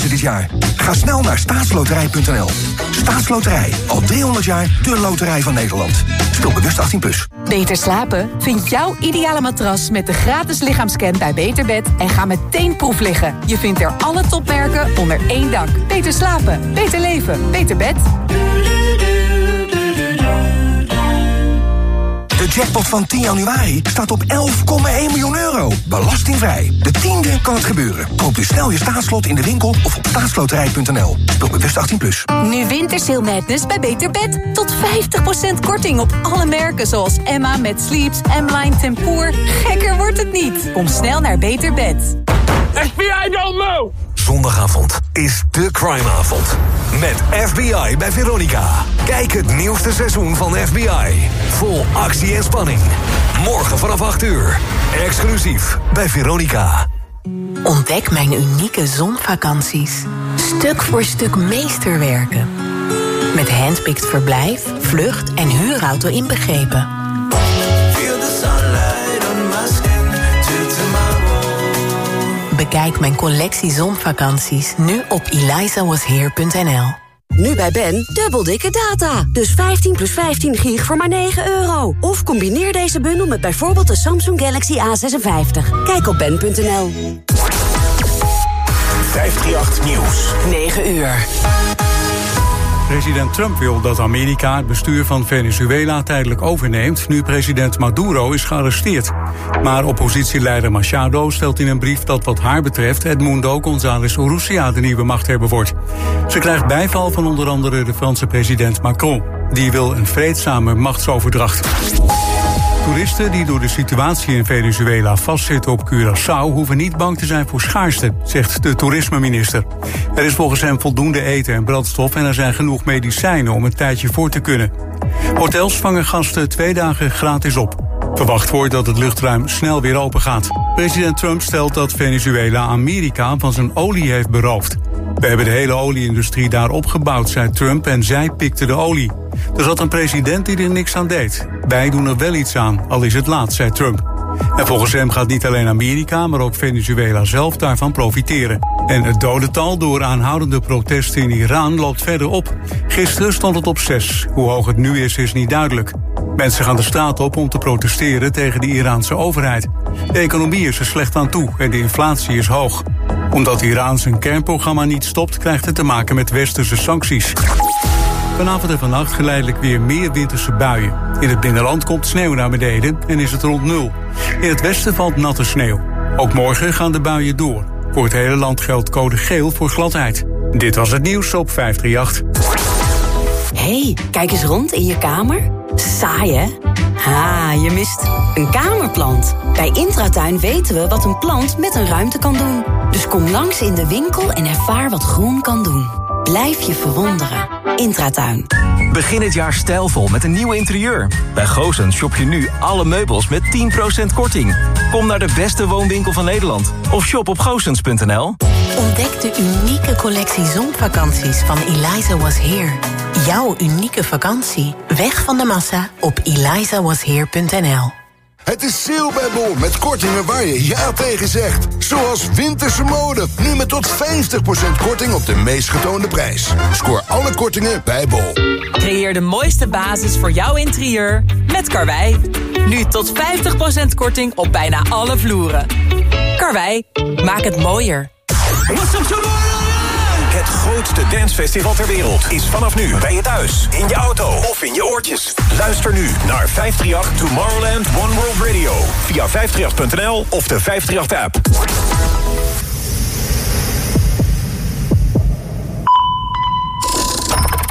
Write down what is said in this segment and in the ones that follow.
dit jaar. Ga snel naar staatsloterij.nl. Staatsloterij, al 300 jaar de loterij van Nederland. Speel bewust 18+. Plus. Beter slapen? Vind jouw ideale matras met de gratis lichaamscan bij Beterbed... en ga meteen proef liggen. Je vindt er alle topmerken onder één dak. Beter slapen, beter leven, beter bed. Jackpot van 10 januari staat op 11,1 miljoen euro. Belastingvrij. De tiende kan het gebeuren. Koop dus snel je staatslot in de winkel of op staatsloterij.nl. Speel bewust 18+. Plus. Nu Wintersail Madness bij Beter Bed. Tot 50% korting op alle merken zoals Emma met Sleeps, M-Line Tempoor. Gekker wordt het niet. Kom snel naar Beter Bed. FBI don't know! Zondagavond is de crimeavond. Met FBI bij Veronica. Kijk het nieuwste seizoen van FBI. Vol actie en spanning. Morgen vanaf 8 uur. Exclusief bij Veronica. Ontdek mijn unieke zonvakanties. Stuk voor stuk meesterwerken. Met handpicked verblijf, vlucht en huurauto inbegrepen. Bekijk mijn collectie zonvakanties nu op elizawasheer.nl. Nu bij Ben, dubbel dikke data. Dus 15 plus 15 gig voor maar 9 euro. Of combineer deze bundel met bijvoorbeeld de Samsung Galaxy A56. Kijk op ben.nl. 538 Nieuws. 9 uur. President Trump wil dat Amerika het bestuur van Venezuela tijdelijk overneemt... nu president Maduro is gearresteerd. Maar oppositieleider Machado stelt in een brief dat wat haar betreft... Edmundo González Urrutia de nieuwe machthebber wordt. Ze krijgt bijval van onder andere de Franse president Macron. Die wil een vreedzame machtsoverdracht. Toeristen die door de situatie in Venezuela vastzitten op Curaçao hoeven niet bang te zijn voor schaarste, zegt de toerismeminister. Er is volgens hem voldoende eten en brandstof en er zijn genoeg medicijnen om een tijdje voor te kunnen. Hotels vangen gasten twee dagen gratis op. Verwacht wordt dat het luchtruim snel weer open gaat. President Trump stelt dat Venezuela Amerika van zijn olie heeft beroofd. We hebben de hele olieindustrie daar opgebouwd, zei Trump en zij pikte de olie. Er zat een president die er niks aan deed. Wij doen er wel iets aan, al is het laat, zei Trump. En volgens hem gaat niet alleen Amerika, maar ook Venezuela zelf daarvan profiteren. En het dodental door aanhoudende protesten in Iran loopt verder op. Gisteren stond het op zes. Hoe hoog het nu is, is niet duidelijk. Mensen gaan de straat op om te protesteren tegen de Iraanse overheid. De economie is er slecht aan toe en de inflatie is hoog. Omdat Iran zijn kernprogramma niet stopt, krijgt het te maken met westerse sancties. Vanavond en vannacht geleidelijk weer meer winterse buien. In het binnenland komt sneeuw naar beneden en is het rond nul. In het westen valt natte sneeuw. Ook morgen gaan de buien door. Voor het hele land geldt code geel voor gladheid. Dit was het nieuws op 538. hey, kijk eens rond in je kamer. Saai, hè? Ha, je mist een kamerplant. Bij Intratuin weten we wat een plant met een ruimte kan doen. Dus kom langs in de winkel en ervaar wat groen kan doen. Blijf je verwonderen. Intratuin. Begin het jaar stijlvol met een nieuw interieur. Bij Goosens shop je nu alle meubels met 10% korting. Kom naar de beste woonwinkel van Nederland. Of shop op goosens.nl. Ontdek de unieke collectie zonvakanties van Eliza Was Here. Jouw unieke vakantie. Weg van de massa op elizawasheer.nl. Het is sale bij Bol met kortingen waar je ja tegen zegt. Zoals winterse mode, nu met tot 50% korting op de meest getoonde prijs. Scoor alle kortingen bij Bol. Creëer de mooiste basis voor jouw interieur met Karwei. Nu tot 50% korting op bijna alle vloeren. Karwei, maak het mooier. Het grootste dancefestival ter wereld is vanaf nu bij je thuis, in je auto of in je oortjes. Luister nu naar 538 Tomorrowland One World Radio via 538.nl of de 538-app.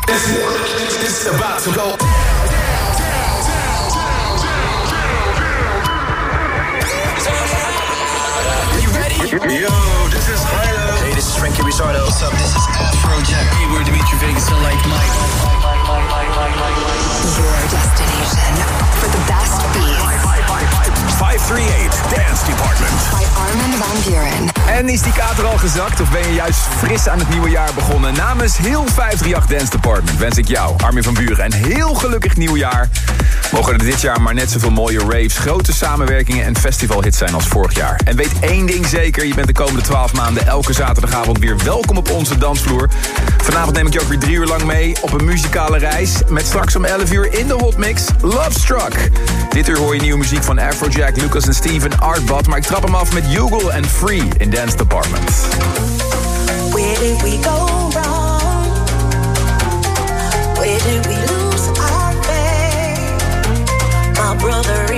This is about to go. You ready? Yo, this is Hylo. This is Frankie Rizardo. What's up? This is Afrojack. Hey, we're Dimitri Vegas and like Mike. Your destination for the best beats. 538 538 Dance Department. By Armin van Buren. En is die kater al gezakt of ben je juist fris aan het nieuwe jaar begonnen? Namens heel 538 Dance Department wens ik jou, Armin van Buren, een heel gelukkig nieuwjaar. Mogen er dit jaar maar net zoveel mooie raves, grote samenwerkingen en festivalhits zijn als vorig jaar. En weet één ding zeker, je bent de komende 12 maanden elke zaterdagavond weer welkom op onze dansvloer. Vanavond neem ik je ook weer drie uur lang mee op een muzikale reis. Met straks om 11 uur in de hotmix Love Struck. Dit uur hoor je nieuwe muziek van Afrojack, Lucas en Steven, Artbot. Maar ik trap hem af met Yugal en Free in Dance Department. Where did we go wrong? Where did we lose our faith? My brother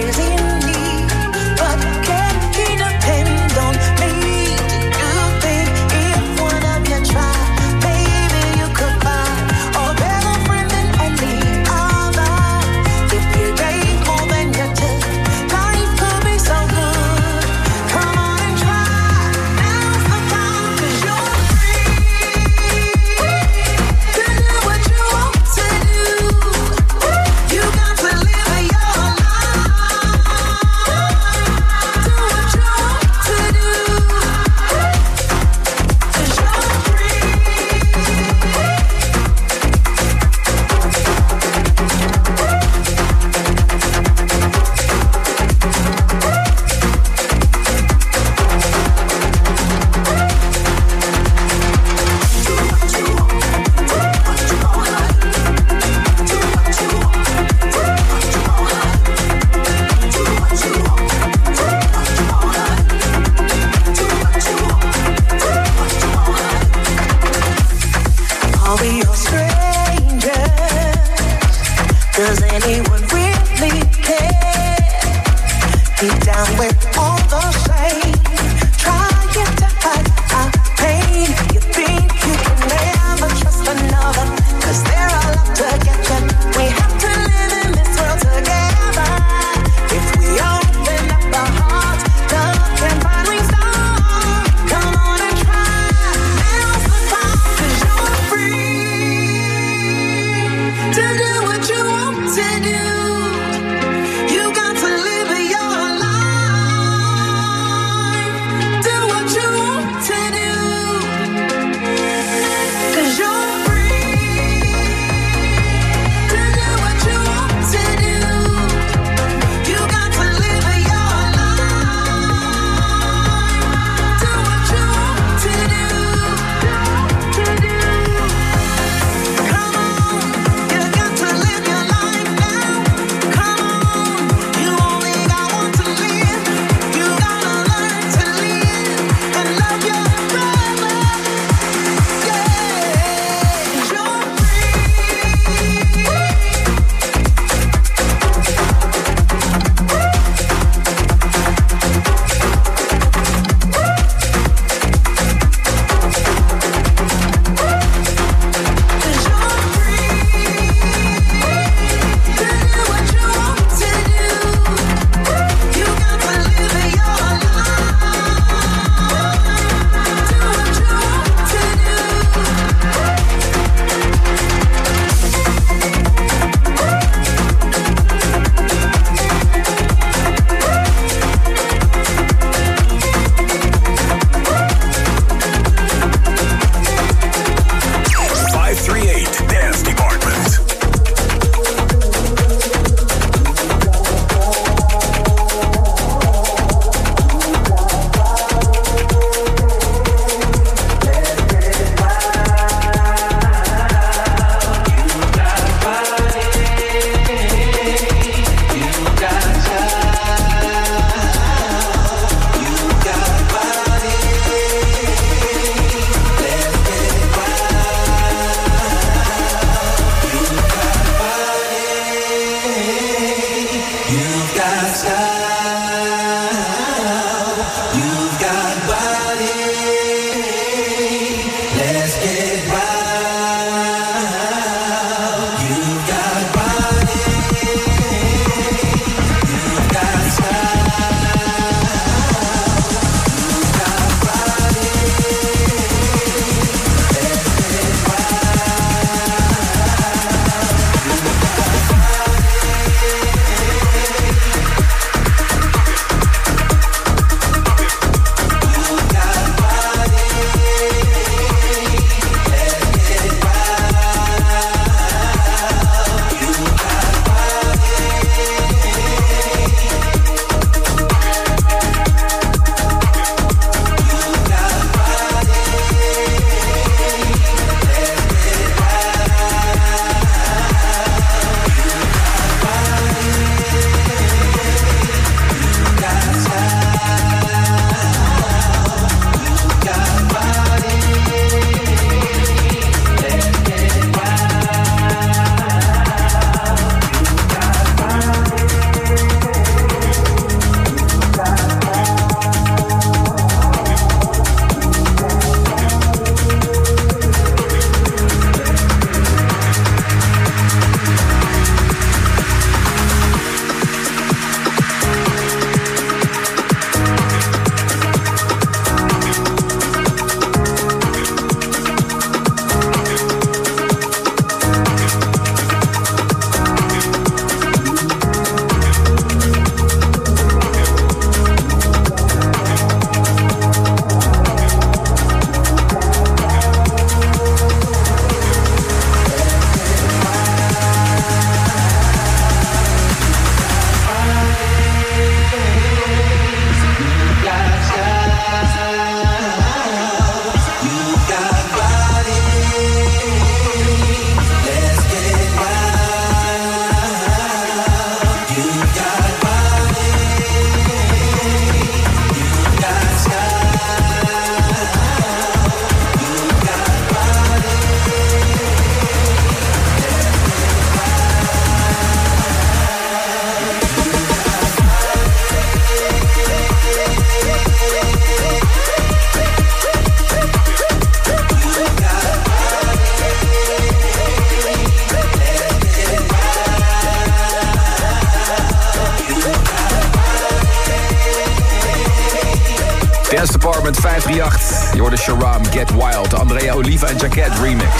Oliva en Jacket remix.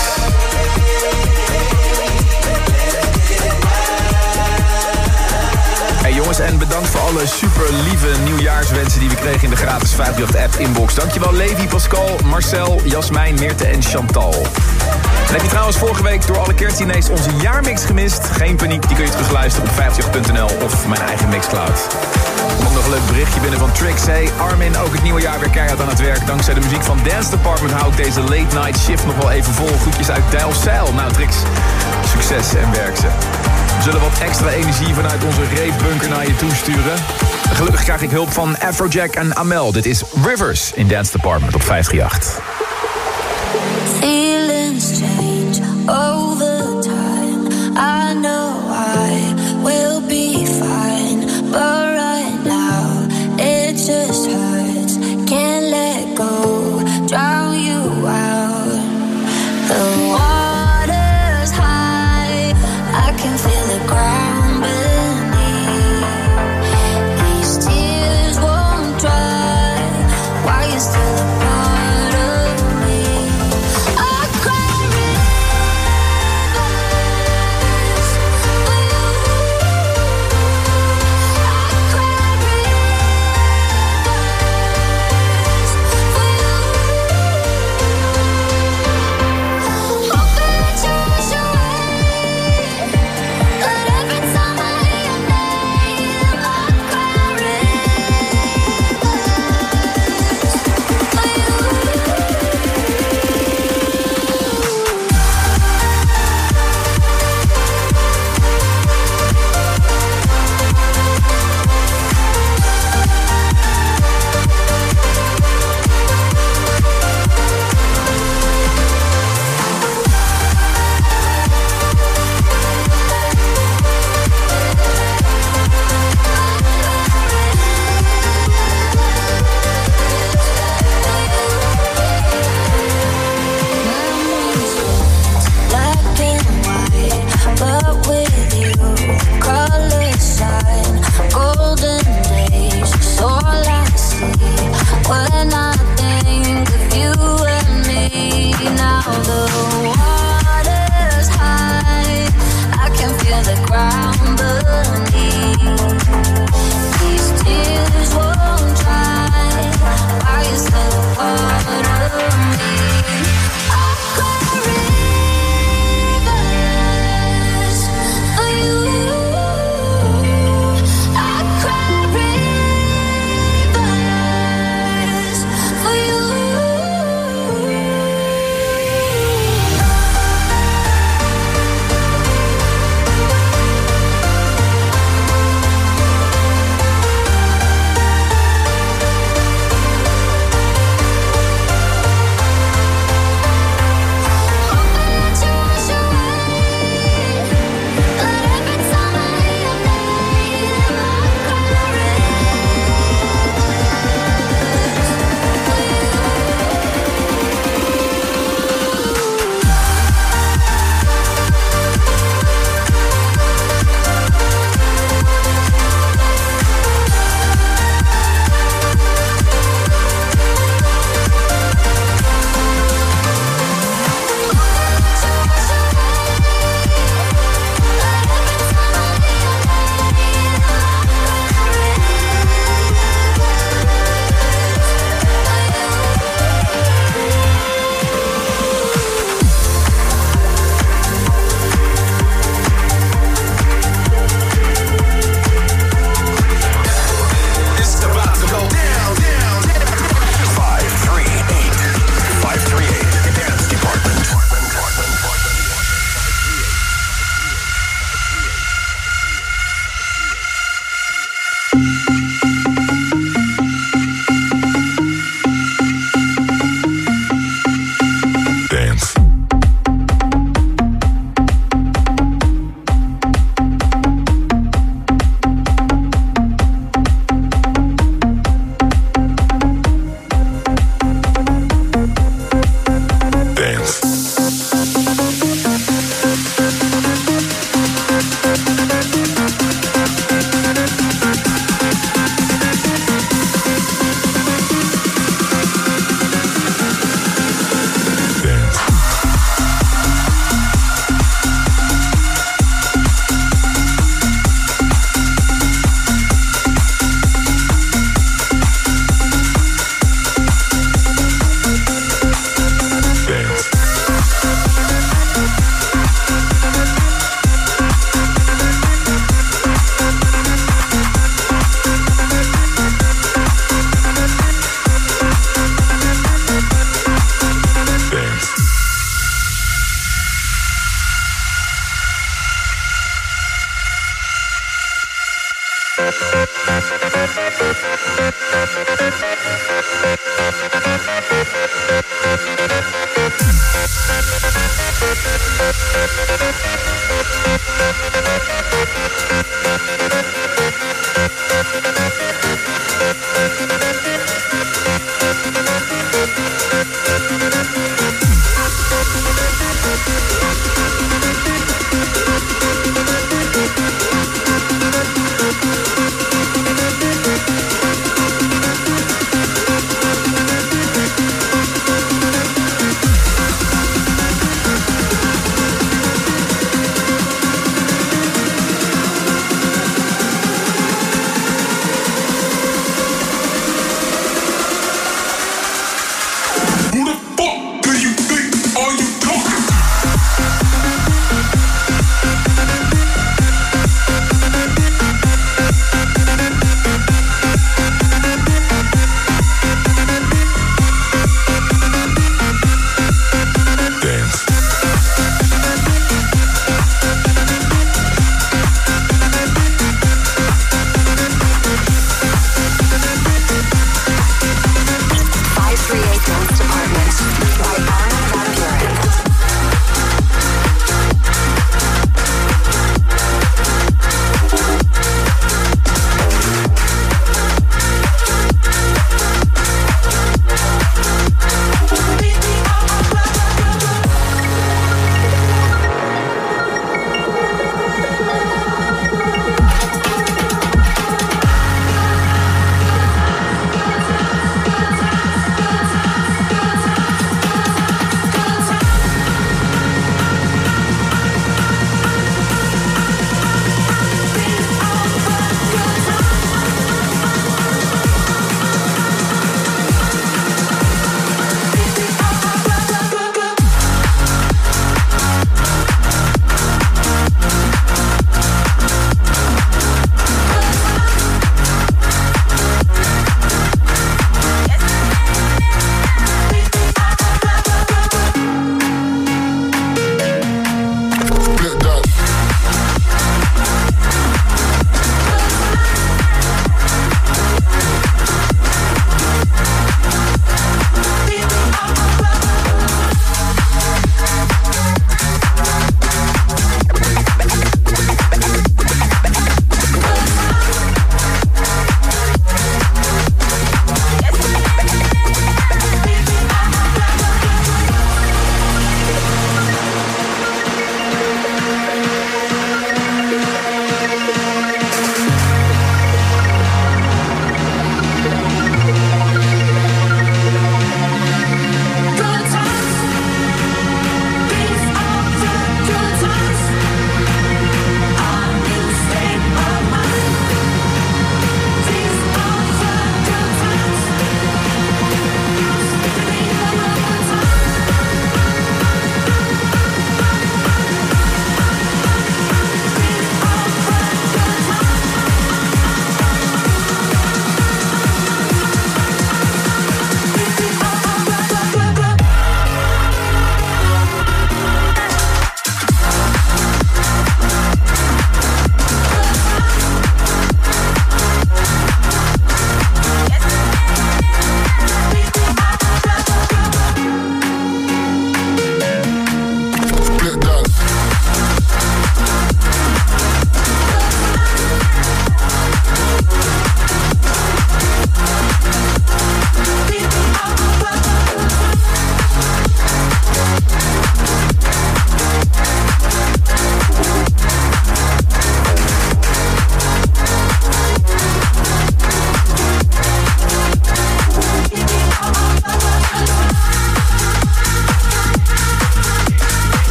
Hey jongens, en bedankt voor alle super lieve nieuwjaarswensen die we kregen in de gratis 538 app inbox. Dankjewel Levi, Pascal, Marcel, Jasmijn, Meerte en Chantal. En heb je trouwens vorige week door alle kerstdiners onze jaarmix gemist? Geen paniek, die kun je terugluisteren op 538.nl of mijn eigen Mixcloud. Er nog een leuk berichtje binnen van Trix. Hey Armin, ook het nieuwe jaar weer keihard aan het werk. Dankzij de muziek van Dance Department hou ik deze late night shift nog wel even vol. Groetjes uit Dijlzeil. Nou Trix, succes en werk ze. We zullen wat extra energie vanuit onze reefbunker naar je toesturen. Gelukkig krijg ik hulp van Afrojack en Amel. Dit is Rivers in Dance Department op 538.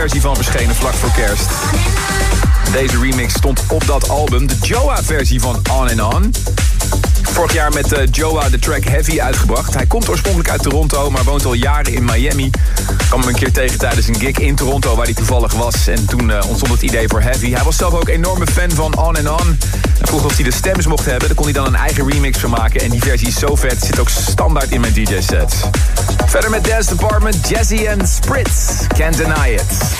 Remix-versie van verschenen vlak voor kerst. Deze remix stond op dat album. De Joa-versie van On and On. Vorig jaar met uh, Joa de track Heavy uitgebracht. Hij komt oorspronkelijk uit Toronto, maar woont al jaren in Miami. Kwam hem een keer tegen tijdens een gig in Toronto waar hij toevallig was. En toen uh, ontstond het idee voor Heavy. Hij was zelf ook enorme fan van On and On. En vroeg of hij de stems mocht hebben. Daar kon hij dan een eigen remix van maken. En die versie is zo vet, zit ook standaard in mijn DJ-set. Verder Dance Department, Jesse en Spritz. Can't deny it.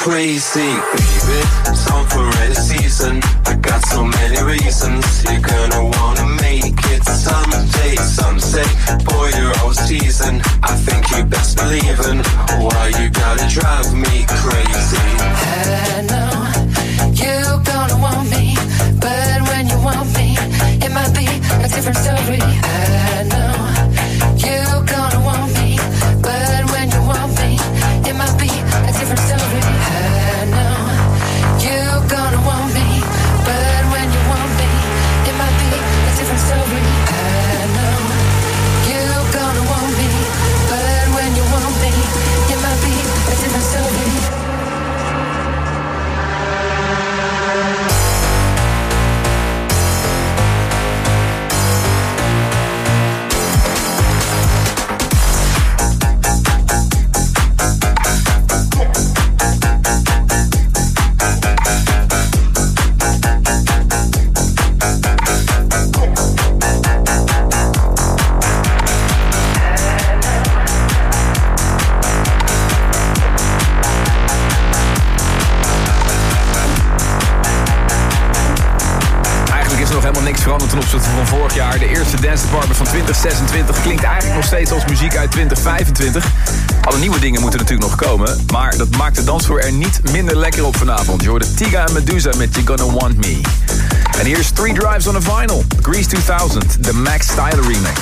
crazy. is nog helemaal niks veranderd ten opzichte van vorig jaar. De eerste Dance Department van 2026 klinkt eigenlijk nog steeds als muziek uit 2025. Alle nieuwe dingen moeten natuurlijk nog komen. Maar dat maakt de dansvloer er niet minder lekker op vanavond. Je hoorde Tiga en Medusa met You Gonna Want Me. En hier is Three Drives on a Vinyl. Grease 2000, de Max Styler remix.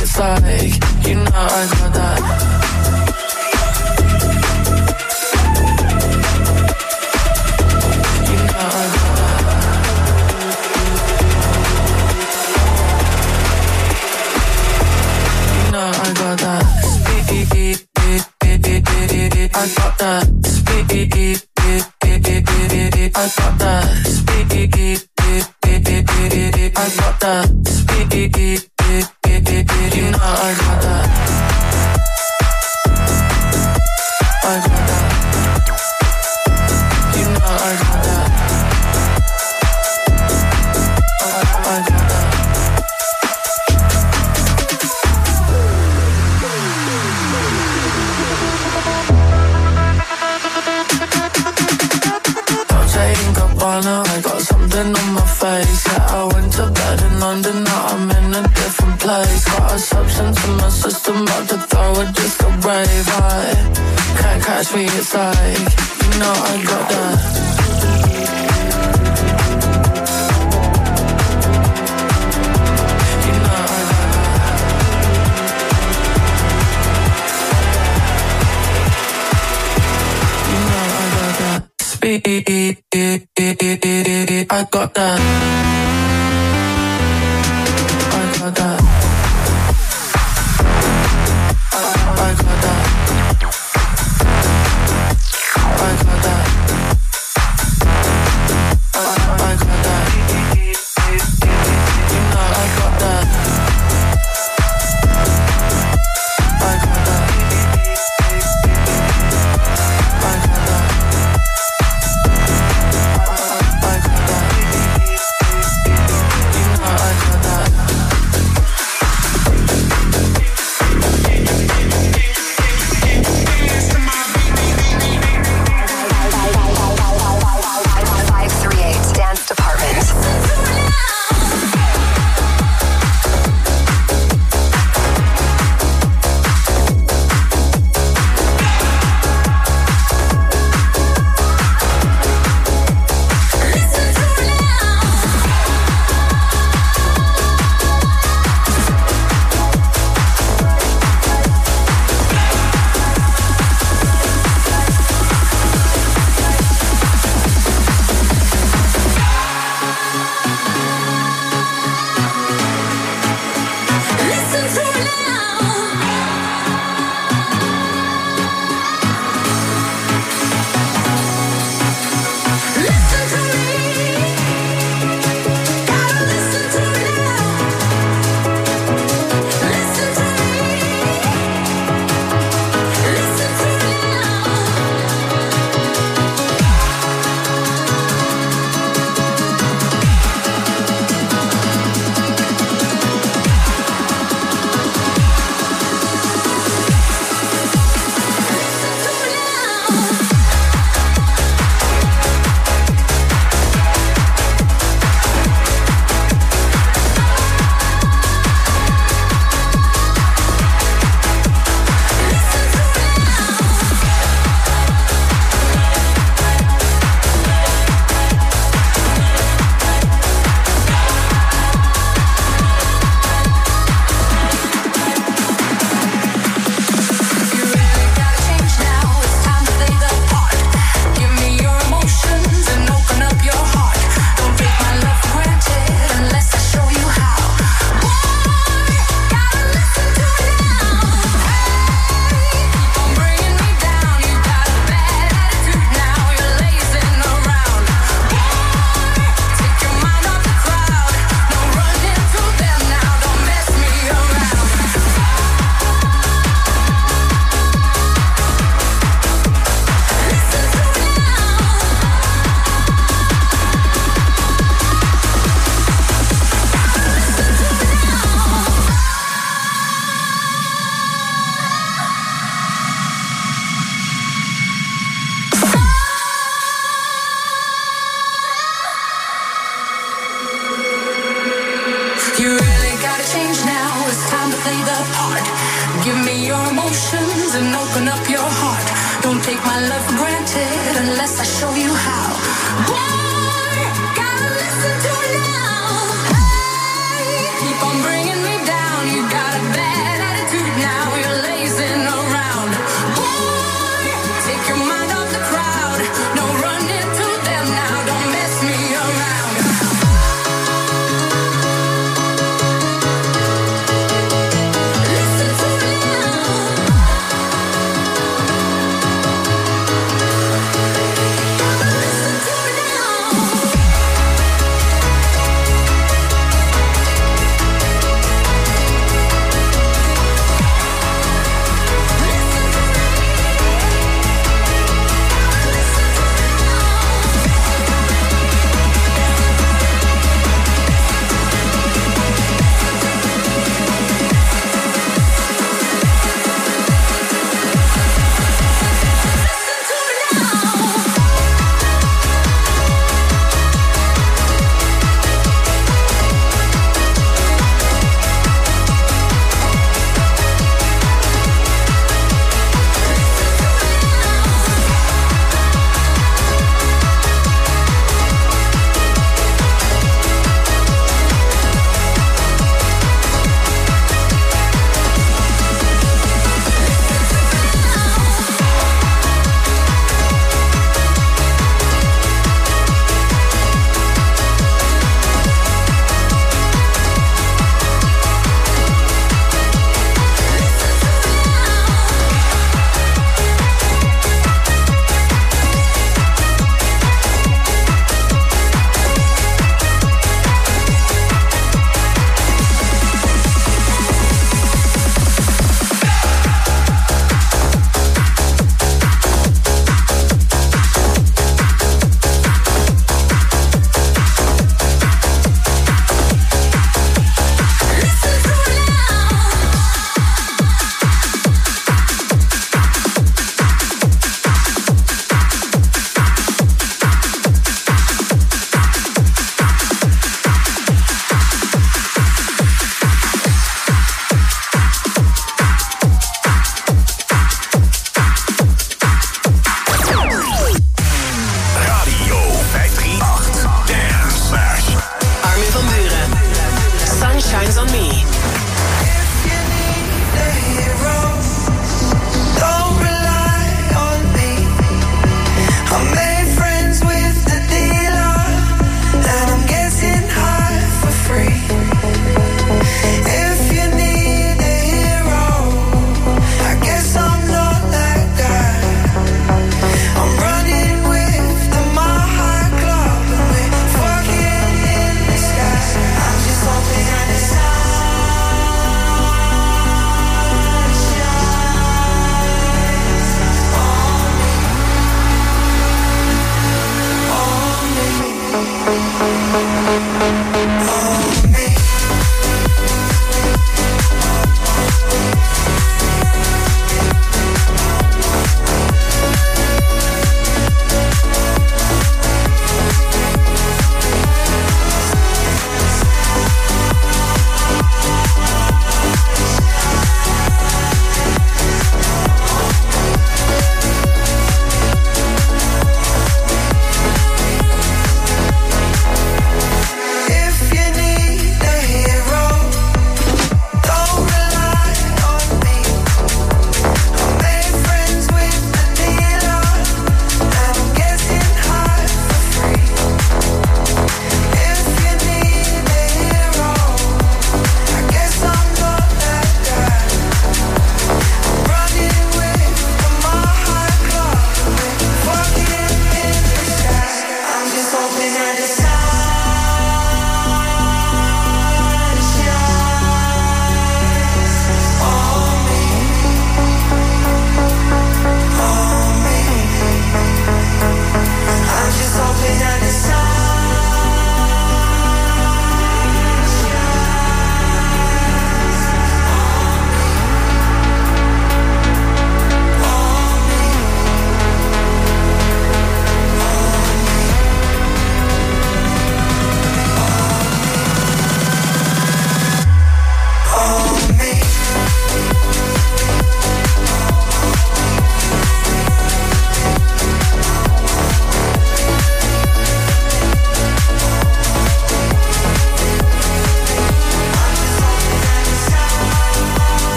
It's like, you know I got that.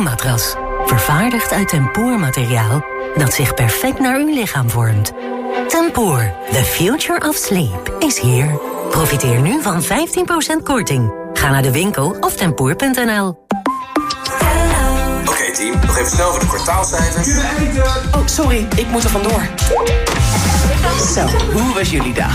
Pro-matras. Vervaardigd uit tempoormateriaal dat zich perfect naar uw lichaam vormt. Tempoor, the future of sleep, is here. Profiteer nu van 15% korting. Ga naar de winkel of tempoor.nl. Oké team, nog even snel voor de kwartaalcijfers. Oh, sorry, ik moet er vandoor. Zo, hoe was jullie dag?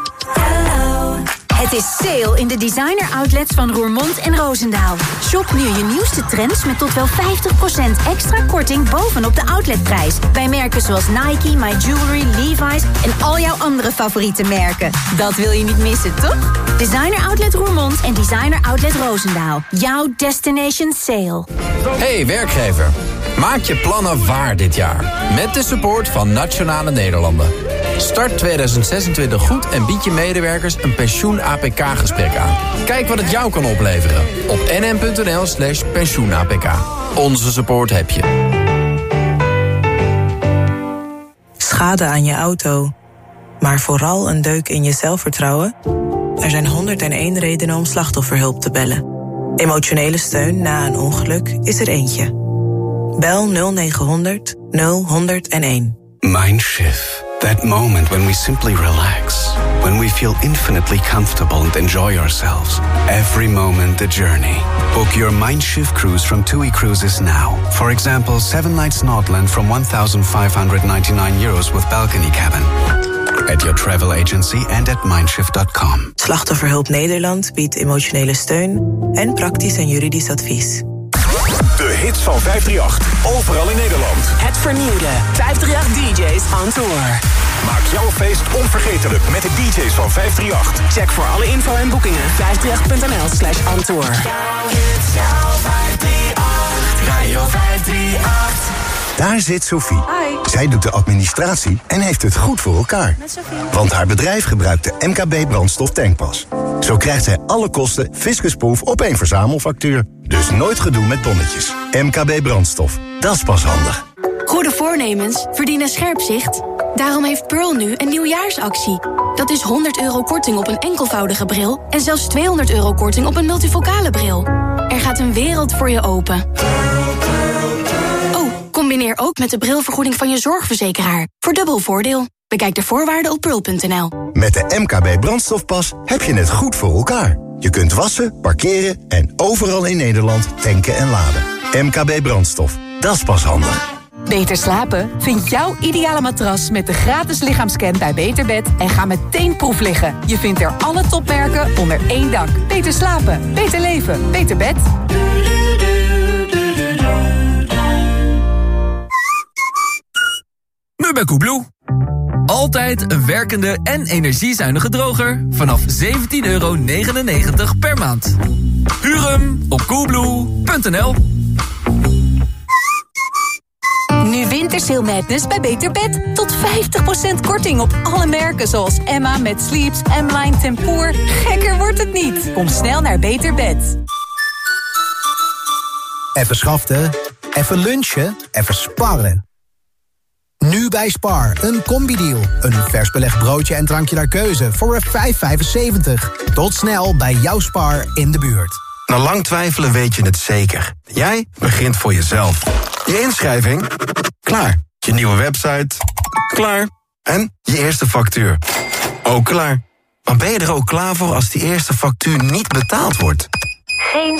Het is sale in de designer outlets van Roermond en Roosendaal. Shop nu je nieuwste trends met tot wel 50% extra korting bovenop de outletprijs. Bij merken zoals Nike, My Jewelry, Levi's en al jouw andere favoriete merken. Dat wil je niet missen, toch? Designer Outlet Roermond en Designer Outlet Roosendaal. Jouw destination sale. Hey werkgever, maak je plannen waar dit jaar. Met de support van Nationale Nederlanden. Start 2026 goed en bied je medewerkers een pensioen-APK-gesprek aan. Kijk wat het jou kan opleveren op nm.nl slash pensioen-APK. Onze support heb je. Schade aan je auto, maar vooral een deuk in je zelfvertrouwen? Er zijn 101 redenen om slachtofferhulp te bellen. Emotionele steun na een ongeluk is er eentje. Bel 0900 0101. Mindshift. That moment when we simply relax, when we feel infinitely comfortable and enjoy ourselves. Every moment the journey. Book your Mindshift cruise from TUI Cruises now. For example, 7 nights Nordland from 1,599 euros with balcony cabin. At your travel agency and at mindshift.com. Slachtofferhulp Nederland biedt emotionele steun en praktisch en juridisch advies. De hits van 538, overal in Nederland. Het vernieuwde 538 DJ's on tour. Maak jouw feest onvergetelijk met de DJ's van 538. Check voor alle info en boekingen 538.nl slash on tour. Radio 538. Daar zit Sophie. Zij doet de administratie en heeft het goed voor elkaar. Want haar bedrijf gebruikt de MKB brandstof tankpas. Zo krijgt zij alle kosten fiscusproof op één verzamelfactuur. Dus nooit gedoe met bonnetjes. MKB brandstof. Dat is pas handig. Goede voornemens verdienen scherp zicht. Daarom heeft Pearl nu een nieuwjaarsactie. Dat is 100 euro korting op een enkelvoudige bril... en zelfs 200 euro korting op een multifocale bril. Er gaat een wereld voor je open. Oh, combineer ook met de brilvergoeding van je zorgverzekeraar. Voor dubbel voordeel. Bekijk de voorwaarden op pearl.nl. Met de MKB brandstofpas heb je het goed voor elkaar. Je kunt wassen, parkeren en overal in Nederland tanken en laden. MKB brandstof. Dat is pas handig. Beter slapen? Vind jouw ideale matras met de gratis lichaamscan bij Beterbed en ga meteen proef liggen. Je vindt er alle topmerken onder één dak. Beter slapen, beter leven, beter bed. Nu bij Koebloe. Altijd een werkende en energiezuinige droger vanaf 17,99 euro per maand. Huur hem op coolblue.nl Nu Wintersail Madness bij Beter Bed. Tot 50% korting op alle merken zoals Emma met Sleeps, M-Line Tempoor. Gekker wordt het niet. Kom snel naar Beter Bed. Even schaften, even lunchen, even sparren. Nu bij Spar, een combi-deal. Een vers belegd broodje en drankje naar keuze voor 5,75. Tot snel bij jouw Spar in de buurt. Na lang twijfelen weet je het zeker. Jij begint voor jezelf. Je inschrijving? Klaar. Je nieuwe website? Klaar. En je eerste factuur? Ook klaar. Maar ben je er ook klaar voor als die eerste factuur niet betaald wordt? Geen